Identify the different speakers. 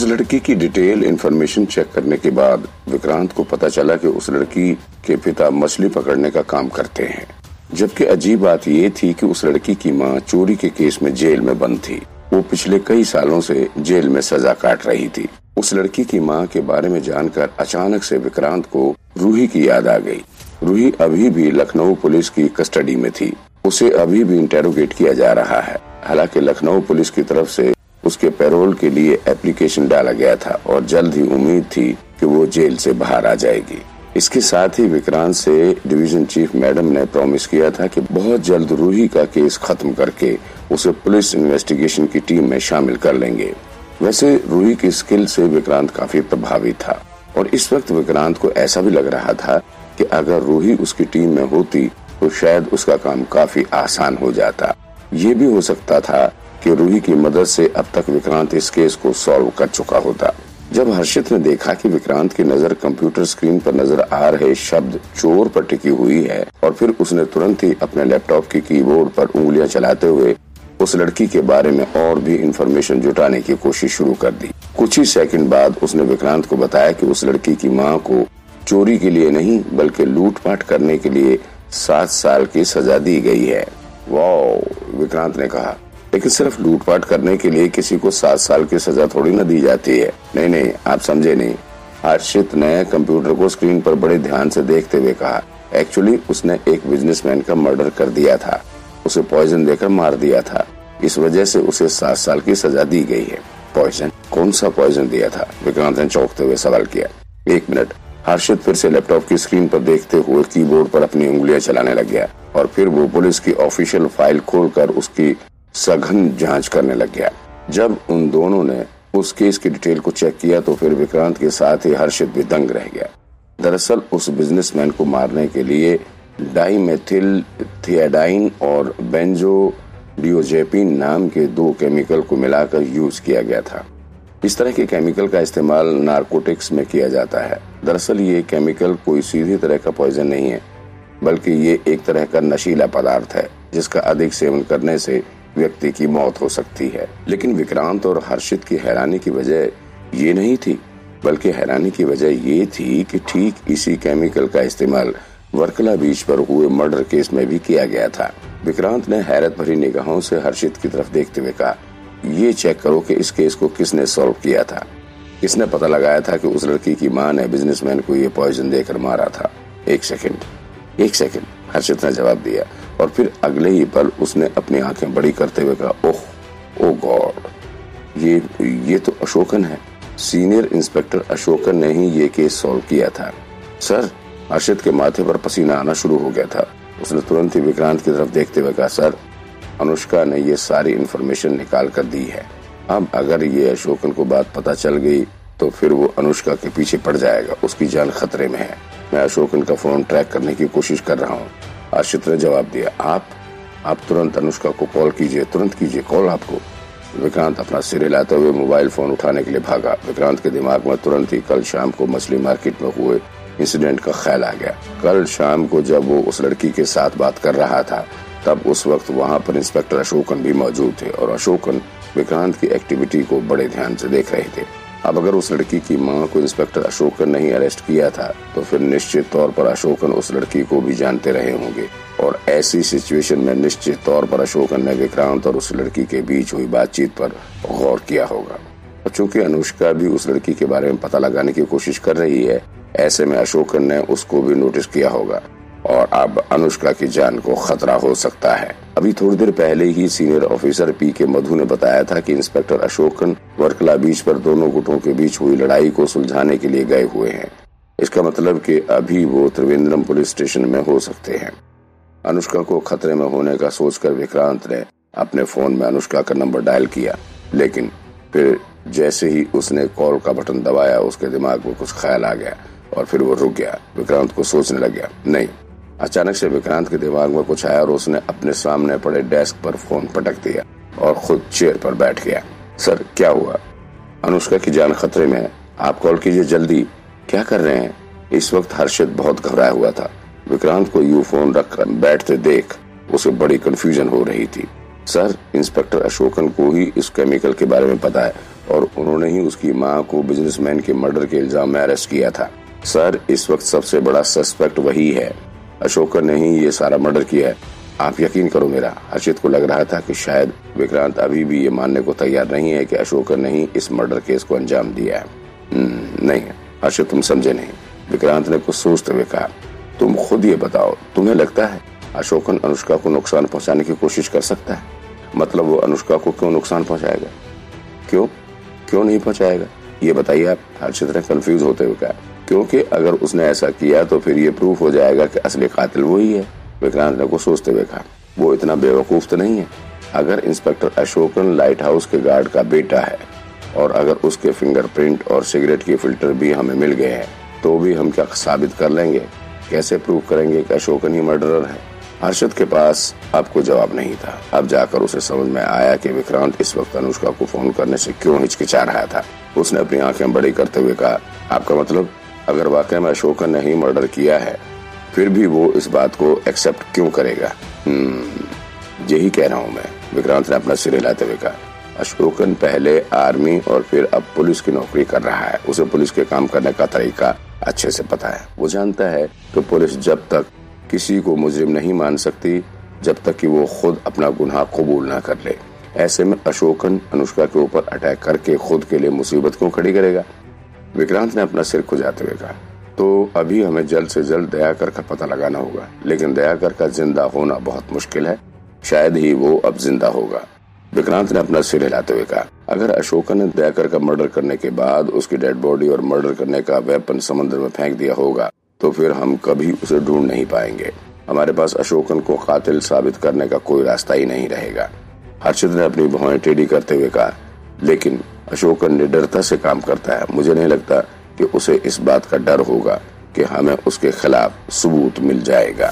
Speaker 1: उस लड़की की डिटेल इन्फॉर्मेशन चेक करने के बाद विक्रांत को पता चला कि उस लड़की के पिता मछली पकड़ने का काम करते हैं। जबकि अजीब बात ये थी कि उस लड़की की माँ चोरी के केस में जेल में बंद थी। वो पिछले कई सालों से जेल में सजा काट रही थी। उस लड़की की माँ के बारे में जानकर अचानक से विक्रांत को रूही की याद आ गई। रूही अभी भी लखनऊ पुलिस की कस्टडी में थी। उसे अभी भी इंटेरोगेट किया जा रहा है। हालाँकि लखनऊ पुलिस की तरफ़ से उसके पैरोल के लिए एप्लीकेशन डाला गया था और जल्द ही उम्मीद थी कि वो जेल से बाहर आ जाएगी। इसके साथ ही विक्रांत से डिवीज़न चीफ मैडम ने प्रॉमिस किया था कि बहुत जल्द रूही का केस खत्म करके उसे पुलिस इन्वेस्टिगेशन की टीम में शामिल कर लेंगे। वैसे रूही की स्किल से विक्रांत काफ़ी प्रभावित था और इस वक्त विक्रांत को ऐसा भी लग रहा था कि अगर रूही उसकी टीम में होती तो शायद उसका काम काफ़ी आसान हो जाता। ये भी हो सकता था कि रूही की मदद से अब तक विक्रांत इस केस को सॉल्व कर चुका होता। जब हर्षित ने देखा कि विक्रांत की नज़र कंप्यूटर स्क्रीन पर नज़र आ रहे शब्द चोर पर टिकी हुई है और फिर उसने तुरंत ही अपने लैपटॉप की कीबोर्ड पर उंगलियाँ चलाते हुए उस लड़की के बारे में और भी इंफॉर्मेशन जुटाने की कोशिश शुरू कर दी। कुछ ही सेकंड बाद उसने विक्रांत को बताया कि उस लड़की की माँ को चोरी के लिए नहीं, बल्कि लूटपाट करने के लिए सात साल की सजा दी गई है। वाह विक्रांत ने कहा। लेकिन सिर्फ़ लूटपाट करने के लिए किसी को सात साल की सजा थोड़ी ना दी जाती है। नहीं नहीं, आप समझे नहीं। हर्षित ने कंप्यूटर को स्क्रीन पर बड़े ध्यान से देखते हुए कहा, एक्चुअली उसने एक बिजनेसमैन का मर्डर कर दिया था। उसे पॉइजन देकर मार दिया था। इस वजह से उसे सात साल की सजा दी गई है। पॉइजन? कौन सा पॉइजन दिया था? विक्रांत ने चौंकते हुए सवाल किया। एक मिनट। हर्षित फिर से लैपटॉप की स्क्रीन पर देखते हुए कीबोर्ड पर अपनी उंगलियाँ चलाने लग गया और फिर वो पुलिस की ऑफिशियल फ़ाइल खोलकर उसकी सघन जाँच करने लग गया। जब उन दोनों ने उस केस की डिटेल को चेक किया तो फिर विक्रांत के साथ ही हर्षित भी दंग रह गया। दरअसल उस बिजनेसमैन को मारने के लिए डाइमेथिल, थियाडाइन और बेंजो डिओजेपिन नाम के दो केमिकल को मिलाकर यूज़ किया गया था। इस तरह के केमिकल का इस्तेमाल नारकोटिक्स में किया जाता है। दरअसल ये केमिकल कोई सीधी तरह का पॉइजन नहीं है, बल्कि ये एक तरह का नशीला पदार्थ है, जिसका अधिक सेवन करने से व्यक्ति की मौत हो सकती है। लेकिन विक्रांत और हर्षित की हैरानी की वजह ये नहीं थी, बल्कि हैरानी की वजह ये थी कि ठीक इसी केमिकल का इस्तेमाल वर्कला बीच पर हुए मर्डर केस में भी किया गया था। विक्रांत ने हैरत भरी निगाहों से हर्षित की तरफ़ देखते हुए कहा, ये चेक करो कि इस केस को किसने सॉल्व किया था। किसने पता लगाया था कि उस लड़की की माँ ने बिजनेसमैन को ये पॉइजन देकर मारा था। एक सेकंड एक सेकंड, हर्षित ने जवाब दिया। और फिर अगले ही पल उसने अपनी आँखें बड़ी करते हुए कहा, ओह, ओ गॉड, ये ये तो अशोकन है। सीनियर इंस्पेक्टर अशोकन ने ही ये केस सॉल्व किया था। सर अर्षित के माथे पर पसीना आना शुरू हो गया था। उसने तुरंत ही विक्रांत की तरफ़ देखते हुए कहा, सर, अनुष्का ने ये सारी इन्फॉर्मेशन निकाल कर दी है। अब अगर ये अशोकन को बात पता चल गई तो फिर वो अनुष्का के पीछे पड़ जाएगा। उसकी जान खतरे में है। मैं अशोकन का फ़ोन ट्रैक करने की कोशिश कर रहा हूँ। आशित ने जवाब दिया, आप आप तुरंत अनुष्का को कॉल कीजिए, तुरंत कीजिए, कॉल आपको. विक्रांत अपना सिर हिलाते हुए मोबाइल फ़ोन उठाने के लिए भागा। विक्रांत के दिमाग में तुरंत ही कल शाम को मछली मार्केट में हुए इंसिडेंट का ख्याल आ गया। कल शाम को जब वो उस लड़की के साथ बात कर रहा था, तब उस वक्त वहाँ पर इंस्पेक्टर अशोकन भी मौजूद थे और अशोकन विक्रांत की एक्टिविटी को बड़े ध्यान से देख रहे थे। अब अगर उस लड़की की माँ को इंस्पेक्टर अशोकन ने ही अरेस्ट किया था तो फिर निश्चित तौर पर अशोकन उस लड़की को भी जानते रहे होंगे। और ऐसी सिचुएशन में निश्चित तौर पर अशोकन ने विक्रांत और उस लड़की के बीच हुई बातचीत पर गौर किया होगा। और चूँकि अनुष्का भी उस लड़की के बारे में पता लगाने की कोशिश कर रही है। ऐसे में अशोकन ने उसको भी नोटिस किया होगा। और अब अनुष्का की जान को खतरा हो सकता है। अभी थोड़ी देर पहले ही सीनियर ऑफिसर पी के मधु ने बताया था कि इंस्पेक्टर अशोकन वर्कला बीच पर दोनों गुटों के बीच हुई लड़ाई को सुलझाने के लिए गए हुए हैं। इसका मतलब कि अभी वो त्रिवेंद्रम पुलिस स्टेशन में हो सकते हैं। अनुष्का को खतरे में होने का सोचकर विक्रांत ने अपने फ़ोन में अनुष्का का नंबर डायल किया, लेकिन फिर जैसे ही उसने कॉल का बटन दबाया, उसके दिमाग में कुछ ख्याल आ गया और फिर वो रुक गया। विक्रांत को सोचने लग गया, नहीं अचानक से विक्रांत के दिमाग में कुछ आया और उसने अपने सामने पड़े डेस्क पर फ़ोन पटक दिया और खुद चेयर पर बैठ गया। सर, क्या हुआ? अनुष्का की जान खतरे में है। आप कॉल कीजिए जल्दी। क्या कर रहे हैं? इस वक्त हर्षित बहुत घबराया हुआ था। विक्रांत को यू फ़ोन रखकर बैठते देख उसे बड़ी कंफ्यूजन हो रही थी। सर, इंस्पेक्टर अशोकन को ही इस केमिकल के बारे में पता है और उन्होंने ही उसकी माँ को बिजनेसमैन के मर्डर के इल्ज़ाम में अरेस्ट किया था। सर, इस वक्त सबसे बड़ा सस्पेक्ट वही है। अशोकन ने ही ये सारा मर्डर किया है। आप यकीन करो मेरा हर्षित को लग रहा था कि शायद विक्रांत अभी भी ये मानने को तैयार नहीं है कि अशोकन ने ही इस मर्डर केस को अंजाम दिया है। हम्म, नहीं हर्षित तुम समझे नहीं। विक्रांत ने कुछ सोचते हुए कहा तुम खुद ये बताओ तुम्हें लगता है अशोकन अनुष्का को नुकसान पहुँचाने की कोशिश कर सकता है? मतलब वो अनुष्का को क्यों नुकसान पहुंचाएगा? क्यों? क्यों नहीं पहुंचाएगा? ये बताइए आप। हर्षित ने कंफ्यूज होते हुए कहा क्योंकि अगर उसने ऐसा किया तो फिर ये प्रूफ हो जाएगा कि असली कातिल वही है। विक्रांत ने को सोचते हुए कहा, वो इतना बेवकूफ़ तो नहीं है। अगर इंस्पेक्टर अशोकन लाइट हाउस के गार्ड का बेटा है और अगर उसके फिंगरप्रिंट और सिगरेट के फ़िल्टर भी हमें मिल गए हैं तो भी हम क्या साबित कर लेंगे? कैसे प्रूव करेंगे कि अशोकन ही मर्डरर है? हर्षद के पास अब कोई जवाब नहीं था। अब जाकर उसे समझ में आया कि विक्रांत इस वक्त अनुष्का को फ़ोन करने से क्यों हिचकिचा रहा था। उसने अपनी आँखें बड़ी करते हुए कहा, आपका मतलब अगर वाकई में अशोकन ने ही मर्डर किया है फिर भी वो इस बात को एक्सेप्ट क्यों करेगा? हम्म, यही कह रहा हूँ मैं। विक्रांत ने अपना सिर हिलाते हुए कहा अशोकन पहले आर्मी और फिर अब पुलिस की नौकरी कर रहा है। उसे पुलिस के काम करने का तरीका अच्छे से पता है। वो जानता है कि पुलिस जब तक किसी को मुजरिम नहीं मान सकती जब तक कि वो खुद अपना गुनाह कबूल ना कर ले। ऐसे में अशोकन अनुष्का के ऊपर अटैक करके खुद के लिए मुसीबत क्यों खड़ी करेगा? विक्रांत ने अपना सिर खुजाते हुए कहा तो अभी हमें जल्द से जल्द दयाकर का पता लगाना होगा, लेकिन दयाकर का ज़िंदा होना बहुत मुश्किल है। शायद ही वो अब ज़िंदा होगा। विक्रांत ने अपना सिर हिलाते हुए कहा, अगर अशोका ने दयाकर का मर्डर करने के बाद उसकी डेड बॉडी और मर्डर करने का वेपन समुद्र में फेंक दिया होगा तो फिर हम कभी उसे ढूंढ नहीं पाएँगे। हमारे पास अशोकन को कातिल साबित करने का कोई रास्ता ही नहीं रहेगा। हर्षित ने अपनी भुआएँ टेढ़ी करते हुए कहा, लेकिन अशोकन निडरता से काम करता है। मुझे नहीं लगता कि उसे इस बात का डर होगा कि हमें उसके खिलाफ सबूत मिल जाएगा।